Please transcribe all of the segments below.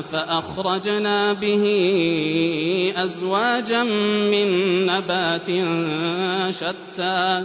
فأخرجنا به أزواجا من نبات شتى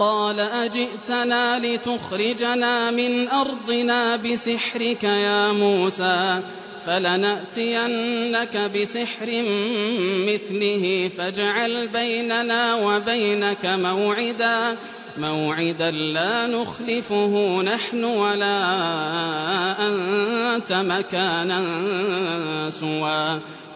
قال أجئتنا لتخرجنا من أرضنا بسحرك يا موسى فلنأتينك بسحر مثله فاجعل بيننا وبينك موعدا موعدا لا نخلفه نحن ولا أنت مكانا سوى.